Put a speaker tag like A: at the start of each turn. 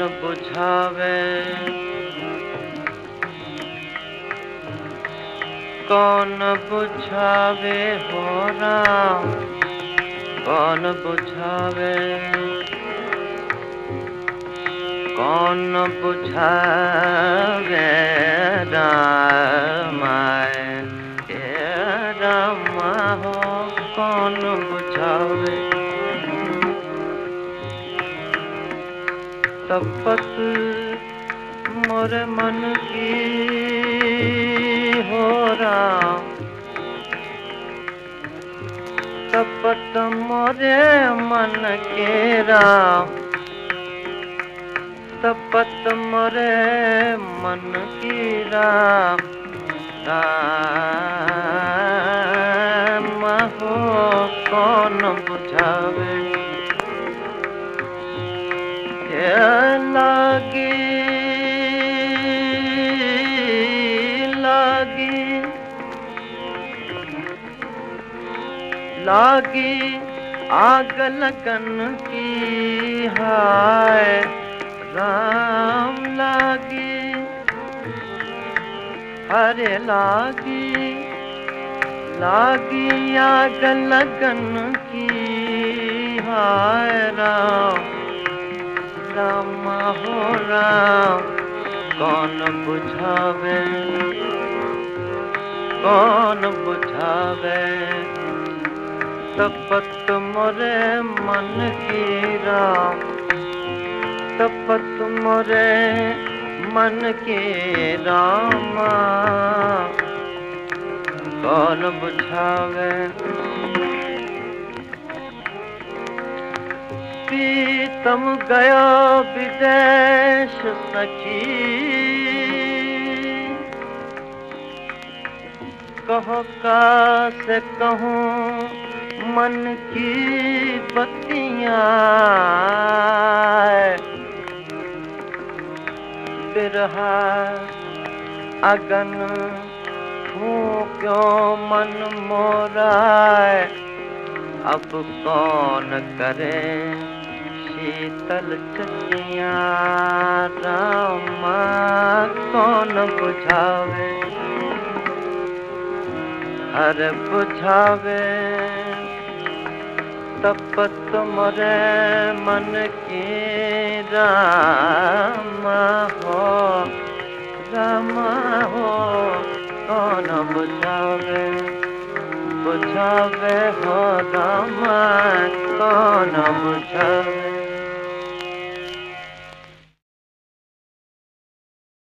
A: बुझावे कौन बुझावे हो राम कौन बुझावे कौन बुझावे रामाय रामा हो कौन तपत मोर मन की हो राम। तपत मोरे मन के राम। तपत मोरे मन की राम। राम हो कौन बुझावे? लागी लागी लागी आग लगन की हाय, राम लागी हरे लागी लागी आग लगन की हाय, राम राम हो राम, कौन बुझावे? कौन बुझावे? तपत मोरे मन की राम, तपत मोरे मन के राम। कौन बुझावे? प्रीतम गया विदेश सखी। कहो का से कहूँ मन की बत्तियाँ। बिरहा अगन हूँ क्यों मन मोरा अब कौन करे? शीतल चटिया रामा, कौन बुझावे? हर बुझावे, तपत मरे मन की राम हो राम हो, कौन बुझावे? बुझावे हो राम, कौन बुझावे?